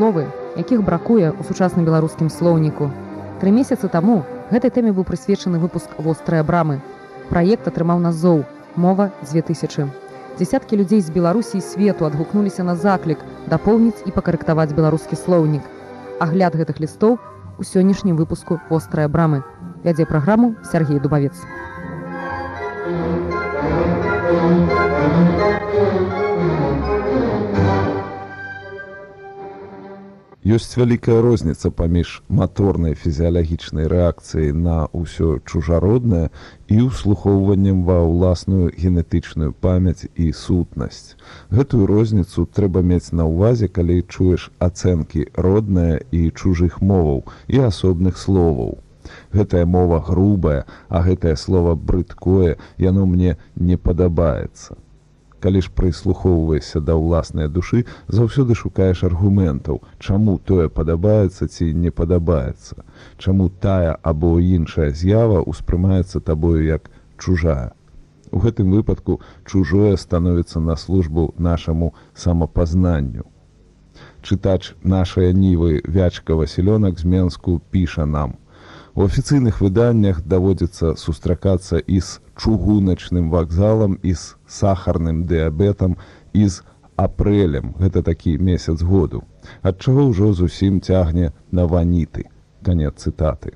словы, якіх бракуе ў сучасным беларускім слоўніку. Тры месяцы таму гэтай тэме быў прысвечаны выпуск вострыя брамы. Праект атрымаў назоў мова 2000. Дзясяткі людзей з Беларусі і свету адгукнуліся на заклік дапоўніць і пакарэктаваць беларускі слоўнік. Агляд гэтых лістоў у сённяшнім выпуску вострыя брамы. Вядзе праграму Сергей Дубавец. Ёсць вялікая розніца паміж маторнай фізіялагічнай рэакцыяй на ўсё чужароднае і ўслухоўваннем ва ўласную генетычную памяць і сутнасць. Гэтую розніцу трэба мець на ўвазе, калі чуеш ацэнкі родная і чужых моваў і асобных словаў. Гэтая мова грубая, а гэтае слово брыдкое, яно мне не падабаецца. Калі ж прыслухоўваешся да ўласнай душы, заўсёды шукаеш аргументаў, чаму тое падабаецца ці не падабаецца, Чаму тая або іншая з'ява ўспрымаецца табою як чужая. У гэтым выпадку чужое становіцца на службу нашаму самапазнанню. Чытач нашай нівы вячка Васілёнак з Менску піша нам: У афіцыйных выданнях даводзіцца сустракацца і з чугуначным вакзалам і з сахарным дыабетам і з апрэлем. Гэта такі месяц году ад чаго ўжо зусім цягне на ваніты. Канец цытаты.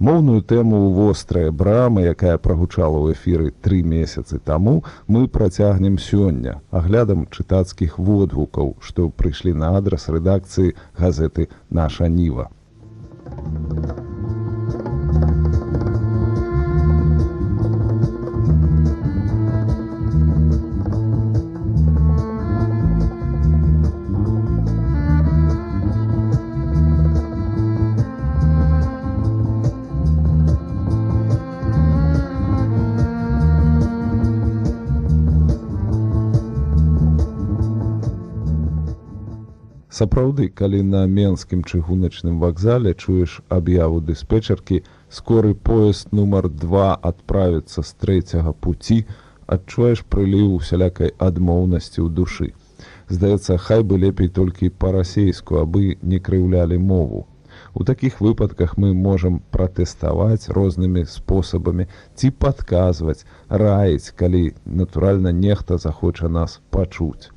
Моўную тэму вострая брама якая прагучала ў эфіры тры месяцы таму мы працягнем сёння аглядам чытацкіх водгукаў што прыйшлі на адрас рэдакцыі газеты наша ніва Thank you. Сапраўды, калі на менскім чыгуначным вакзале чуеш аб'яву дыспетчаркі, скоры поезд нумар два адправіцца з трэцяга пуці, адчуваеш прыліў усялякай адмоўнасці ў душы. Здаецца, хай бы лепей толькі па-расейску, абы не крыўлялі мову. У такіх выпадках мы можам пратэставаць рознымі спосабамі ці падказваць, раіць, калі натуральна нехта захоча нас пачуць.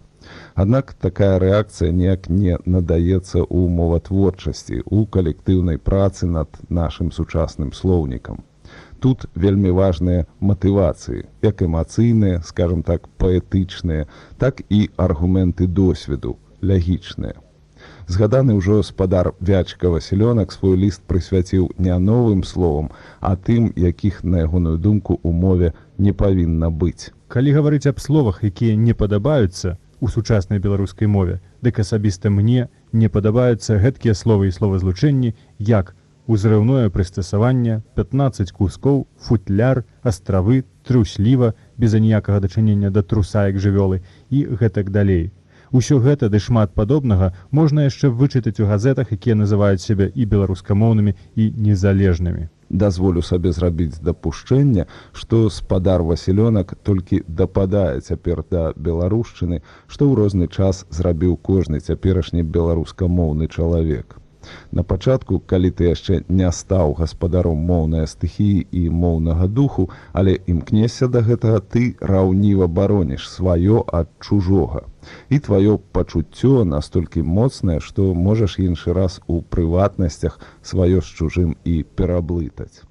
Аднак такая рэакцыя неяк не надаецца ў моватворчасці у калектыўнай працы над нашым сучасным слоўнікам. Тут вельмі важныя матывацыі, як эмацыйныя, скажем так паэтычныя, так і аргументы досведу лягічныя. Згаданы ўжо спадар вячка Васілёнак свой ліст прысвяціў не новым словам, а тым, якіх на ягоную думку у мове не павінна быць. Калі гаварыць аб словах, якія не падабаюцца, у сучаснай беларускай мове, дык асабіста мне не падабаюцца гэткія словы і словазлучэнні, як узрыўное прыстасаванне, 15 кускоў, футляр, астравы, трусліва, без аніякага дачынення да труса як жывёлы і гэтак далей. Усё гэта ды шмат падобнага можна яшчэ вычытаць у газетах, якія называюць сябе і беларускамоўнымі і незалежнымі. Дазволю сабе зрабіць дапушчэнне што спадар васілёнак толькі дападае цяпер да беларушчыны што ў розны час зрабіў кожны цяперашні беларускамоўны чалавек На пачатку, калі ты яшчэ не стаў гаспадаром моўнай стыхіі і моўнага духу, але імкнешся да гэтага ты раўніва бароніш сваё ад чужога. І тваё пачуццё настолькі моцнае, што можаш іншы раз у прыватнасцях сваё з чужым і пераблытаць.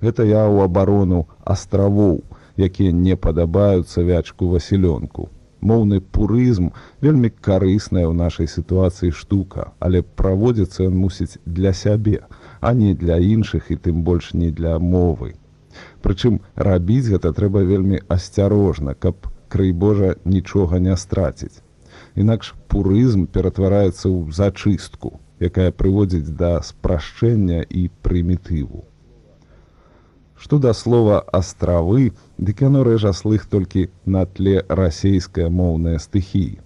Гэта я ў абарону астравоў, якія не падабаюцца вячку васілёнку моўны пурызм вельмі карысная ў нашай сітуацыі штука, але праводзіцца ён мусіць для сябе, а не для іншых і тым больш не для мовы. Прычым рабіць гэта трэба вельмі асцярожна, каб крый Божа нічога не страціць. Інакш пурызм ператвараецца ў зачыстку, якая прыводзіць да спрашчэння і прымітыву. Што да слова астравы, дык яно рэжа слых толькі на тле расійская моўная стыхіі.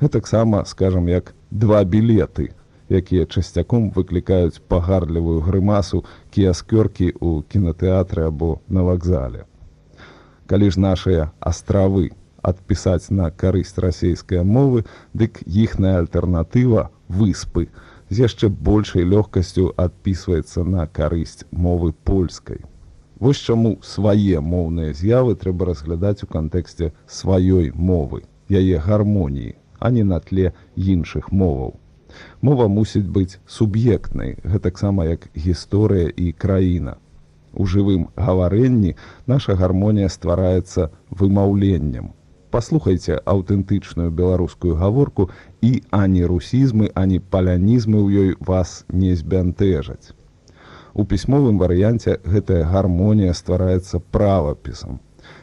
Гэтаксама, скажам, як два білеты, якія часцяком выклікаюць пагарлівую грымасу кіяскёркі ў кінотэатры або на вакзале. Калі ж нашыя астравы адпісаць на карысць расійскай мовы, дык іхная альтэрнатыва выспы з яшчэ большай лёгкасцю адпісваецца на карысць мовы польскай. Вось чаму свае моўныя з'явы трэба разглядаць у кантэксце сваёй мовы, яе гармоніі, а не на тле іншых моваў. Мова мусіць быць суб'ектнай, гэтаксама як гісторыя і краіна. У жывым гаварэнні наша гармонія ствараецца вымаўленнем, паслухайце аўтэнтычную беларускую гаворку і ані русізмы ані палянізмы ў ёй вас не збянтэжаць у пісьмовым варыянце гэтая гармонія ствараецца правапісам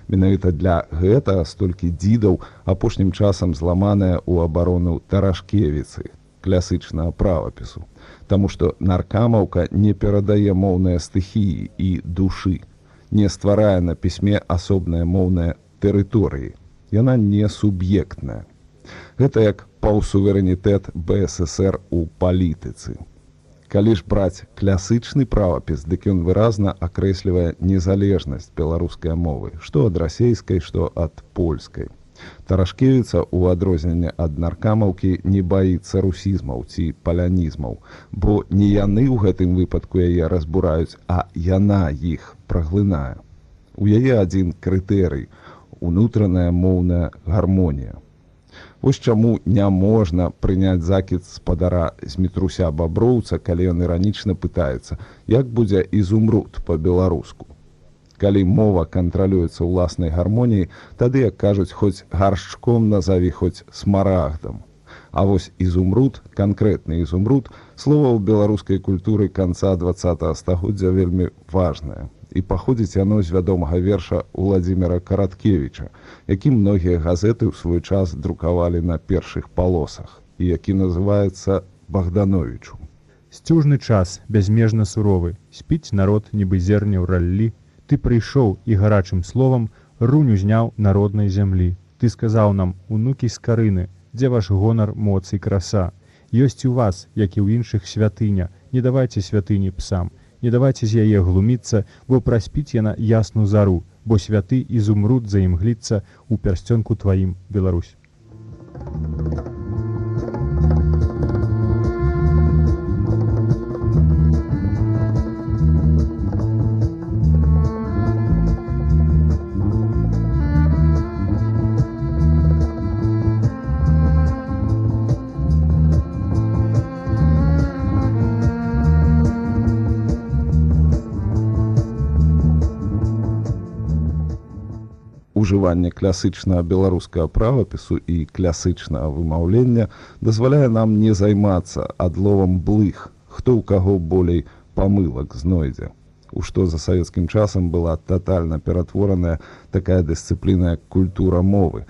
менавіта для гэтага столькі дзідаў апошнім часам зламаная ў абарону таражкевіцы класычнага правапісу Таму што наркамаўка не перадае моўныя стыхіі і душы не стварае на пісьме асобныя моўныя тэрыторыі яна не суб'ектная. Гэта як паўсуверэнітэт БСР у палітыцы. Калі ж браць класычны правапіс, дык ён выразна акрэслівае незалежнасць беларускай мовы, што ад расейскай, што ад польскай. Таражкевіца ў адрозненне ад наркамаўкі не баіцца русізмаў ці палянізмаў, бо не яны ў гэтым выпадку яе разбураюць, а яна іх праглынае. У яе адзін крытэрый унутраная моўная гармонія. Вось чаму няможна прыняць закід спадара з метруся баброўца, калі ён іранічна пытаецца, як будзе ізумруд па-беларуску. Калі мова кантралюецца ўласнай гармоніяй, тады як кажуць хоць гаршчком назаві хоць смарагдам. А вось ізумруд, канкрэтны ізумруд, слова ў беларускай культуры канца два стагоддзя вельмі важнае і паходзіць яно з вядомага верша владимира караткевича які многія газеты ў свой час друкавалі на першых палосах і які называется богдановичу сцюжны час бязмежна суровы спіць народ нібы зерня ў раллі. Ты прыйшоў і гарачым словам рунь узняў народнай зямлі. Ты сказаў нам унукі з карыны дзе ваш гонар моц і краса? Ёсць у вас як і ў іншых святыня. Не давайце святыні псам не давайце з яе глуміцца, бо праспіць яна ясну зару, бо святы ізумруд заімгліцца ў пярсцёнку тваім Беларусь. Ужыванне класычнага беларускага правапісу і класычнага вымаўлення дазваляе нам не займацца адловам блых, хто ў каго болей памылак знойдзе. У што за савецкім часам была татальна ператвораная такая дысцыпліна культура мовы.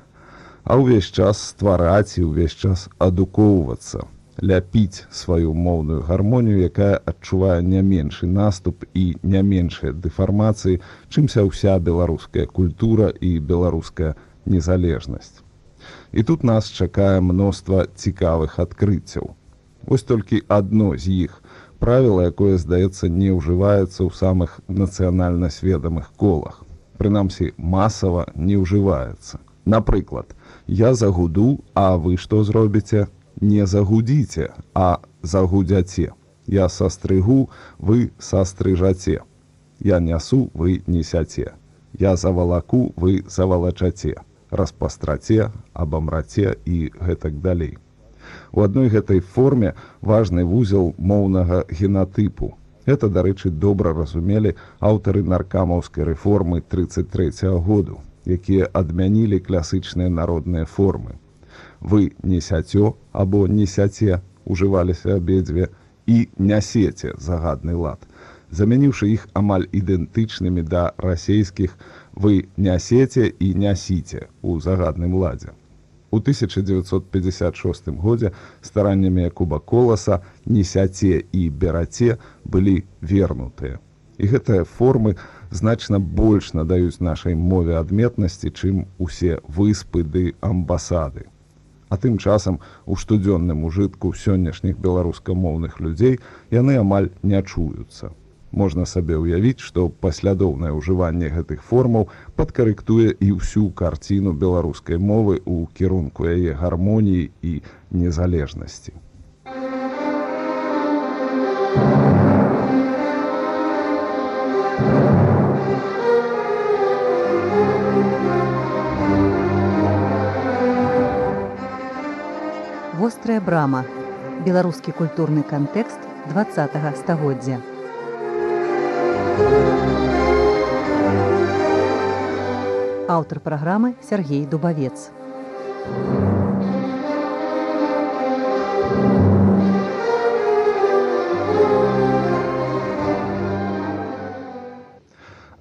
А ўвесь час ствараць і ўвесь час адукоўвацца ляпіць сваю моўную гармонію, якая адчувае не меншы наступ і не меншыя дэфармацыі, чымся ўся беларуская культура і беларуская незалежнасць. І тут нас чакае мноства цікавых адкрыццяў. Вось толькі адно з іх правіла, якое здаецца не ўжываецца ў самых нацыянальна сведамых колах. Прынамсі масава не ўжываецца. Напрыклад, я загуду, а вы што зробіце, не загудзіце, а загудзяце. Я састрыгу, вы састрыжаце. Я нясу, вы несяце. Я завалаку, вы завалачаце. Распастраце, абамраце і гэтак далей. У адной гэтай форме важны вузел моўнага генатыпу. Это, дарэчы, добра разумелі аўтары наркамаўскай рэформы 33 -го году, якія адмянілі класычныя народныя формы вы несяцё або несяце ужываліся абедзве і нясеце загадны лад. Замяніўшы іх амаль ідэнтычнымі да расійскіх вы нясеце і нясіце у загадным ладзе. У 1956 годзе стараннямі куба коласа несяце і бераце былі вернутыя. І гэтыя формы значна больш надаюць нашай мове адметнасці чым усе выспы ды амбасады А тым часам у штодзённым ужытку сённяшніх беларускамоўных людзей яны амаль не чуюцца. Можна сабе ўявіць, што паслядоўнае ўжыванне гэтых формаў падкарэктуе і ўсю карціну беларускай мовы ў кірунку яе гармоніі і незалежнасці. Вострая брама беларускі культурны кантэкст два стагоддзя аўтар праграмы Сергей дубавец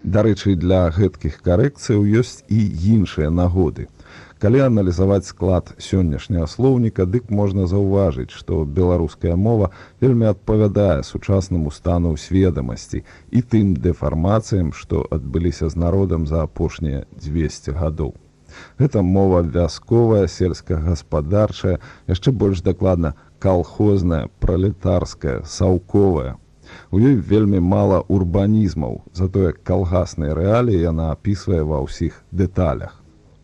Дарэчы, для гэткіх карэкцыяў ёсць і іншыя нагоды. Калі аналізаваць склад сённяшняга слоўніка, дык можна заўважыць, што беларуская мова вельмі адпавядае сучаснаму стану сведамасці і тым дэфармацыям, што адбыліся з народам за апошнія 200 гадоў. Гэта мова вясковая, сельскагаспадарчая, яшчэ больш дакладна калхозная, пралетарская, саўковая. У ёй вельмі мала урбанізмаў, затое калгасныя рэаліі яна апісвае ва ўсіх дэталях.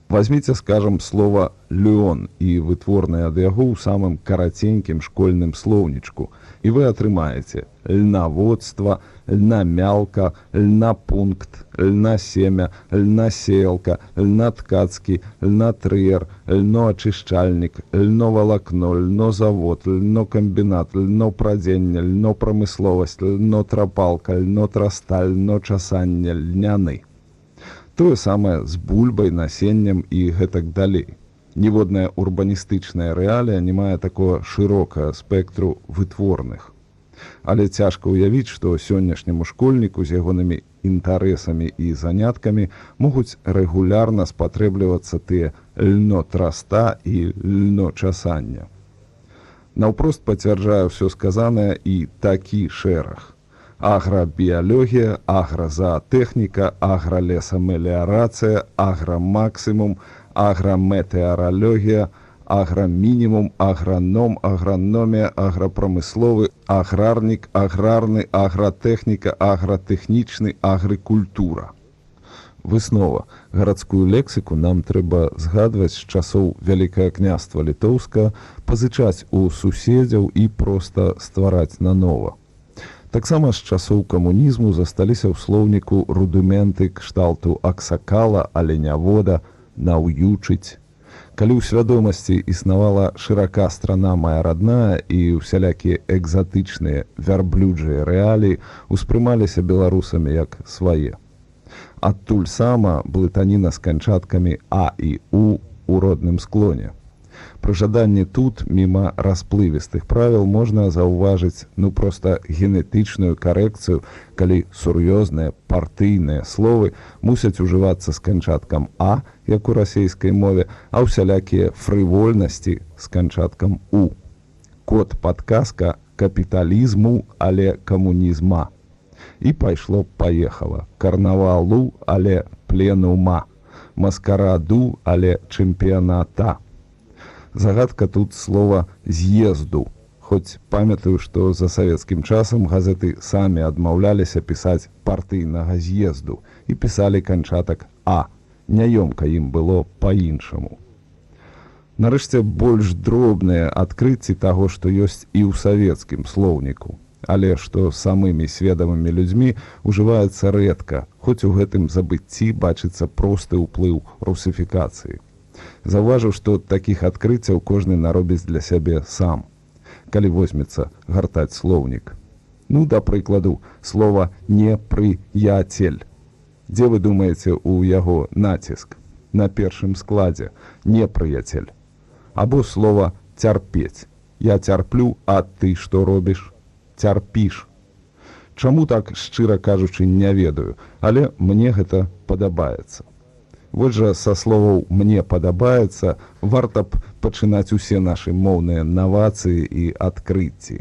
Возьмите, скажем, слово «леон» и вытворное ад яго ў самым караценькім школьным слоўнічку, і вы атрымаеце льнаводства, льнамялка, льнапункт, льнасемя, льнасеялка, льнаткацкі, льнатрыер, льноачышчальнік, льновалакно, льнозавод, льнокамбінат, льнопрадзенне, льнопрамысловасць, льнотрапалка, льнотрасталь, льночасанне, льняны тое самае з бульбай насеннем і гэтак далей. Ніводная урбаністычная рэалія не мае такого шырокага спектру вытворных. Але цяжка ўявіць што сённяшняму школьніку з ягонымі інтарэсамі і заняткамі могуць рэгулярна спатрэблівацца тыя льно траста і льно часання. Наўпрост пацвярджае ўсё сказанае і такі шэраг аграбіялогія, агразаатэхніка, агралесамеліярацыя, аграмаксімум, аграметэаралогія, аграмінімум, аграном, аграномія, аграпрамысловы, аграрнік, аграрны, агратэхніка, агратэхнічны, агрыкультура. Выснова гарадскую лексіку нам трэба згадваць з часоў вялікае княства літоўска, пазычаць у суседзяў і проста ствараць нанова таксама з часоў камунізму засталіся ў слоўніку рудыменты кшталту аксакала аленявода наўючыць. Калі ў свядомасці існавала шырака страна моя родная і усялякія экзатычныя вярблюджыя рэаліі успрымаліся беларусамі як свае. Адтуль сама блытаніна з канчаткамі а і у у родным склоне Пры жаданні тут міма расплывістых правіл можна заўважыць ну проста генетычную карэкцыю, калі сур'ёзныя партыйныя словы мусяць ужывацца з канчаткам А, як у расійскай мове, а ўсялякія фрывольнасці з канчаткам у. Код падказка капіталізму, але камунізма. І пайшло паехала карнавалу, але пленума, маскараду, але чэмпіяната загадка тут слова з'езду хоць памятаю што за савецкім часам газеты самі адмаўляліся пісаць партыйнага з'езду і пісалі канчатак а няёмка ім было по-іншаму нарэшце больш дробныя адкрыцці таго што ёсць і ў савецкім слоўніку. Але што самымі сведамымі людзьмі ужываецца рэдка хоць у гэтым забыцці бачыцца просты ўплыў русіфікацыі Заўважыў, што такіх адкрыццяў кожны наробіць для сябе сам. Калі возьмецца гартаць слоўнік. Ну, да прыкладу, слова непрыяцель. Дзе вы думаеце ў яго націск? На першым складзе непрыяцель. Або слова цярпець. Я цярплю, а ты што робіш? Цярпіш. Чаму так шчыра кажучы не ведаю, але мне гэта падабаецца. Вот жа са словаў мне падабаецца, варта б пачынаць усе нашы моўныя навацыі і адкрыцці.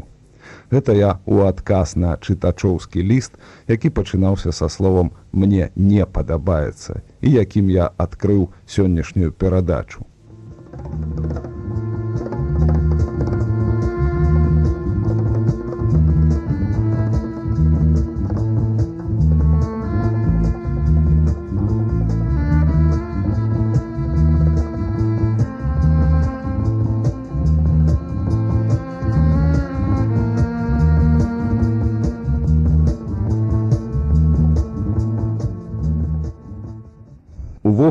Гэта я ў адказ на чытачоўскі ліст, які пачынаўся са словам мне не падабаецца і якім я адкрыў сённяшнюю перадачу.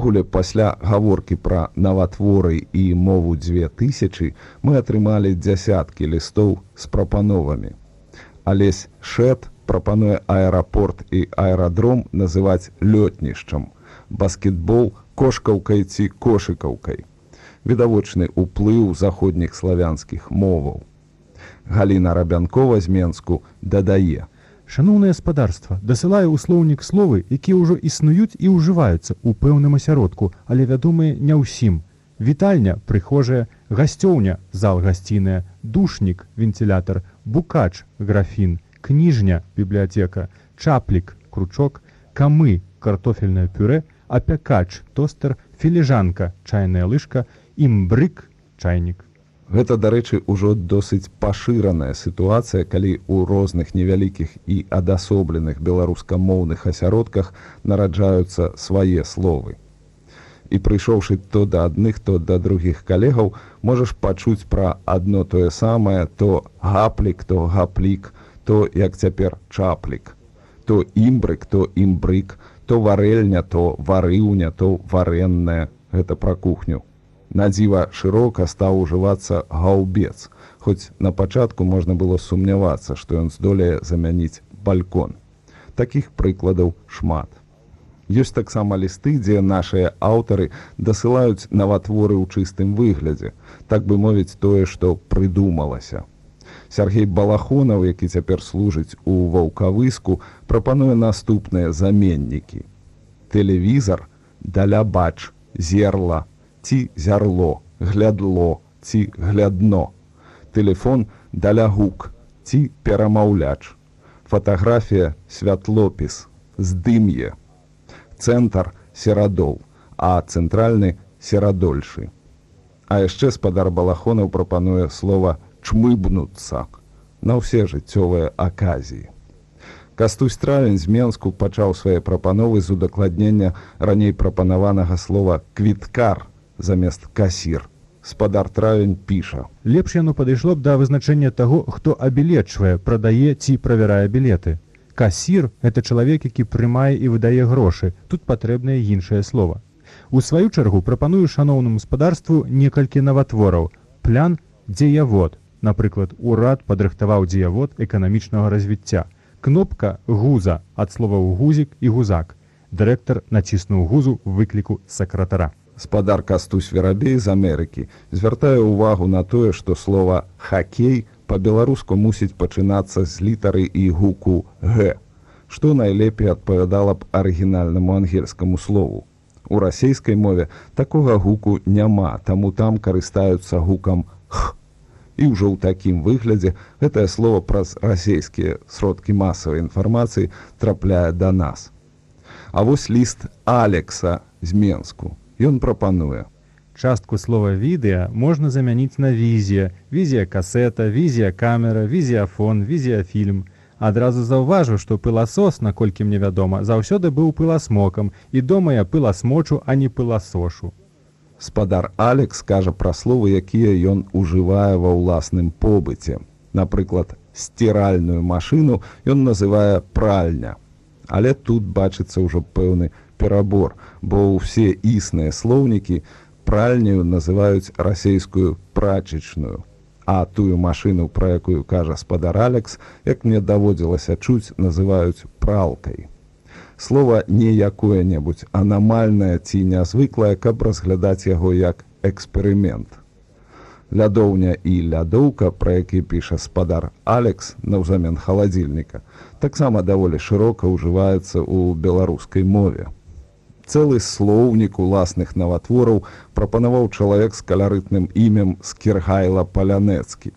Увогуле пасля гаворкі пра наватворы і мову 2000 мы атрымалі дзясяткі лістоў з прапановамі. Алесь Шэт прапануе аэрапорт і аэрадром называць лётнішчам, баскетбол кошкаўкай ці кошыкаўкай. Відавочны ўплыў заходніх славянскіх моваў. Галіна Рабянкова з Менску дадае: Шаноўнае спадарства дасылае ў слоўнік словы, якія ўжо існуюць і ўжываюцца ў пэўным асяродку, але вядомыя не ўсім. Вітальня, прыхожая, гасцёўня, зал гасціная, душнік, вентылятар, букач, графін, кніжня, бібліятэка, чаплік, кручок, камы, картофельнае пюрэ, апякач, тостер, філіжанка, чайная лыжка, імбрык, чайнік. Гэта, дарэчы, ужо досыць пашыраная сітуацыя, калі ў розных невялікіх і адасобленых беларускамоўных асяродках нараджаюцца свае словы. І прыйшоўшы то да адных, то да другіх калегаў, можаш пачуць пра адно тое самае, то гаплік, то гаплік, то як цяпер чаплік, то імбрык, то імбрык, то варэльня, то варыўня, то варэнная, гэта пра кухню надзіва шырока стаў ужывацца гаўбец хоць на пачатку можна было сумнявацца што ён здолее замяніць балькон. Такіх прыкладаў шмат. Ёсць таксама лісты дзе нашыя аўтары дасылаюць наватворы ў чыстым выглядзе. Так бы мовіць тое што прыдумалася. Сергей балахонаў які цяпер служыць у ваўкавыску прапануе наступныя заменнікі. Тэлевізар даля бач зерла ці зярло, глядло ці глядно. Тэлефон даля гук ці перамаўляч. Фатаграфія святлопіс, здым'е. Цэнтр серадол, а цэнтральны серадольшы. А яшчэ спадар балахонаў прапануе слова чмыбнуцца на ўсе жыццёвыя аказіі. Кастусь травень з Менску пачаў свае прапановы з удакладнення раней прапанаванага слова квіткар замест касір. Спадар травень піша. Лепш яно падышло б да вызначэння таго, хто абілечвае, прадае ці правярае білеты. Касір это чалавек, які прымае і выдае грошы. Тут патрэбнае іншае слово. У сваю чаргу прапаную шаноўнаму спадарству некалькі наватвораў. Плян дзеявод. Напрыклад, урад падрыхтаваў дзеявод эканамічнага развіцця. Кнопка гуза ад словаў гузік і гузак. Дырэктар націснуў гузу выкліку сакратара спадар кастусь верабей з Амерыкі звяртае ўвагу на тое, што слова хакей па-беларуску мусіць пачынацца з літары і гуку г, што найлепей адпавядала б арыгінальнаму ангельскаму слову. У расійскай мове такога гуку няма, таму там карыстаюцца гукам х. І ўжо ў такім выглядзе гэтае слово праз расійскія сродкі масавай інфармацыі трапляе да нас. А вось ліст Алекса з Менску. Ён прапануе. Частку слова відэа можна замяніць на візія, візія касета, візія камера, візіяфон, візіяфільм. Адразу заўважу, што пыласос, наколькі мне вядома, заўсёды быў пыласмокам і дома я пыласмочу, а не пыласошу. Спадар Алекс кажа пра словы, якія ён ужывае ва ўласным побыце. Напрыклад, сціральную машыну ён называе пральня. Але тут бачыцца ўжо пэўны перабор, бо ўсе існыя слоўнікі пральню называюць расейскую прачечную. А тую машыну, пра якую кажа спадар Алекс, як мне даводзілася чуць, называюць пралкай. Слова не якое-небудзь анамальнае ці нязвыклае, каб разглядаць яго як эксперымент. Лядоўня і лядоўка, пра які піша спадар Алекс наўзамен халадзільніка, таксама даволі шырока ўжываецца ў беларускай мове цэлы слоўнік уласных наватвораў прапанаваў чалавек з каларытным імем скіргайла палянецкі.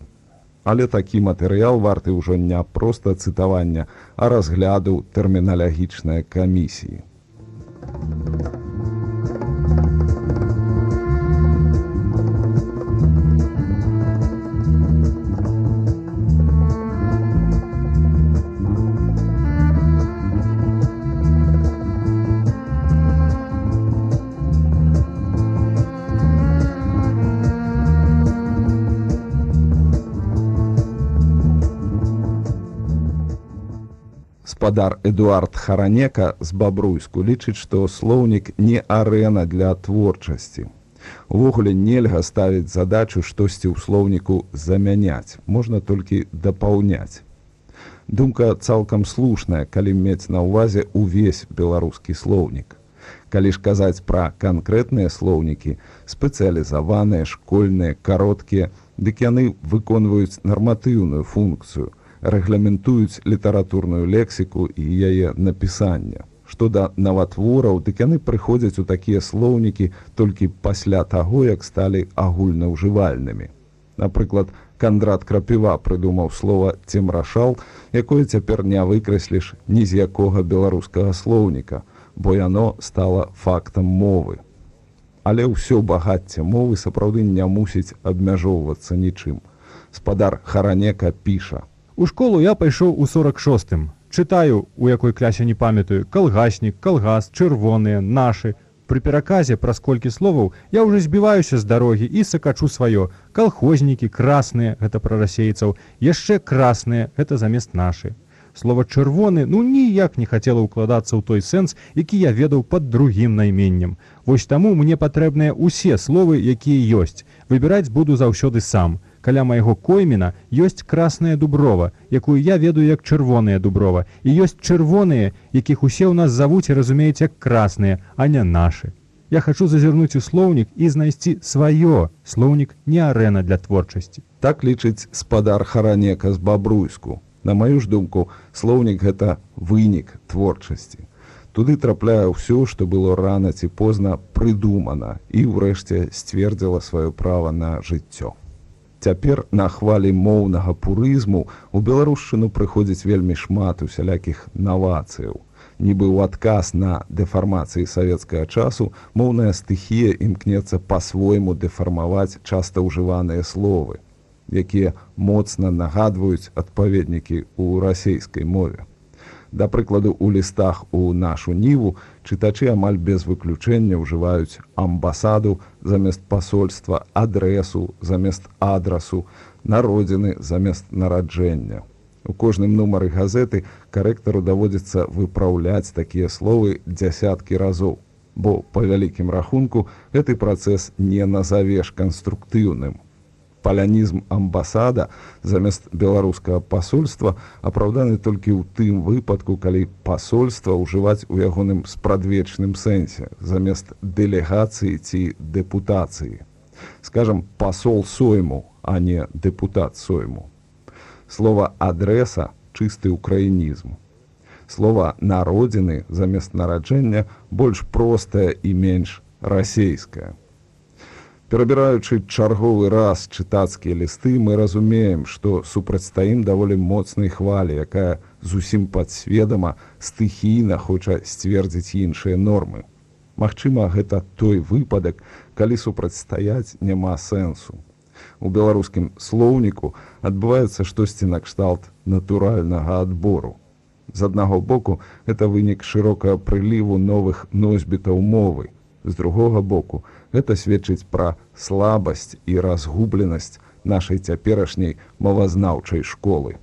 Але такі матэрыял варты ўжо не проста цытавання, а разгляду тэрміналагічнай камісіі. Спадар Эдуард Харанека з бабруйску лічыць, што слоўнік не арэна для творчасці. Увогуле нельга ставіць задачу штосьці ў слоўніку замяняць, можна толькі дапаўняць. Думка цалкам слушная, калі мець на ўвазе ўвесь беларускі слоўнік. Калі ж казаць пра канкрэтныя слоўнікі, спецыялізаваныя, школьныя, кароткія, дык яны выконваюць нарматыўную функцыю, рэгламентуюць літаратурную лексіку і яе напісання. Што да наватвораў, дык яны прыходзяць у такія слоўнікі толькі пасля таго, як сталі агульнаўжывальнымі. Напрыклад, Кандрат крапіва прыдумаў слова цемрашал, якое цяпер не выкрэсліш ні з якога беларускага слоўніка, бо яно стала фактам мовы. Але ўсё багацце мовы сапраўды не мусіць абмяжоўвацца нічым. Спадар харанека піша. У школу я пайшоў у 46. Чытаю, у якой клясе не памятаю, калгаснік, калгас, чырвоныя, нашы, Пры пераказе праз колькі словаў я ўжо збіваюся з дарогі і сакачу сваё. Калхознікі красныя гэта пра расейцаў, яшчэ красныя гэта замест нашы. Слова чырвоны ну ніяк не хацела ўкладацца ў той сэнс, які я ведаў пад другім найменнем. Вось таму мне патрэбныя ўсе словы, якія ёсць. Выбіраць буду заўсёды сам каля майго коймена ёсць красная дуброва, якую я ведаю як чырвоная дуброва і ёсць чырвоныя, якіх усе ў нас завуць і разумеюць як красныя, а не нашы. Я хачу зазірнуць у слоўнік і знайсці сваё слоўнік не арэна для творчасці. Так лічыць спадар харанека з бабруйску. На маю ж думку, слоўнік гэта вынік творчасці. Туды трапляе ўсё, што было рана ці позна прыдумана і ўрэшце сцвердзіла сваё права на жыццё. Цяпер на хвалі моўнага пурызму у беларушчыну прыходзіць вельмі шмат усялякіх навацыяў. Нібы ў адказ на дэфармацыі савецкага часу моўная стыхія імкнецца па-свойму дэфармаваць часта ўжываныя словы, якія моцна нагадваюць адпаведнікі ў расейскай мове. Да прыкладу, у лістах у нашу ніву чытачы амаль без выключэння ўжываюць амбасаду замест пасольства, адрэсу замест адрасу, народзіны замест нараджэння. У кожным нумары газеты карэктару даводзіцца выпраўляць такія словы дзясяткі разоў, бо па вялікім рахунку гэты працэс не назавеш канструктыўным палянізм амбасада замест беларускага пасольства апраўданы толькі ў тым выпадку калі пасольства ўжываць у ягоным спрадвечным сэнсе замест дэлегацыі ці дэпутацыі. Скажем пасол сойму а не дэпутат сойму слова адрэса чысты украінізм слова народзіны замест нараджэння больш простае і менш расейская Перабіраючы чарговы раз чытацкія лісты, мы разумеем, што супрацьстаім даволі моцнай хвалі, якая зусім падсведама стыхійна хоча сцвердзіць іншыя нормы. Магчыма, гэта той выпадак, калі супрацьстаяць няма сэнсу. У беларускім слоўніку адбываецца штосьці накшталт натуральнага адбору. З аднаго боку это вынік шырокага прыліву новых носьбітаў мовы. З другога боку, Гэта сведчыць пра слабасць і разгубленасць нашай цяперашняй мовазнаўчай школы.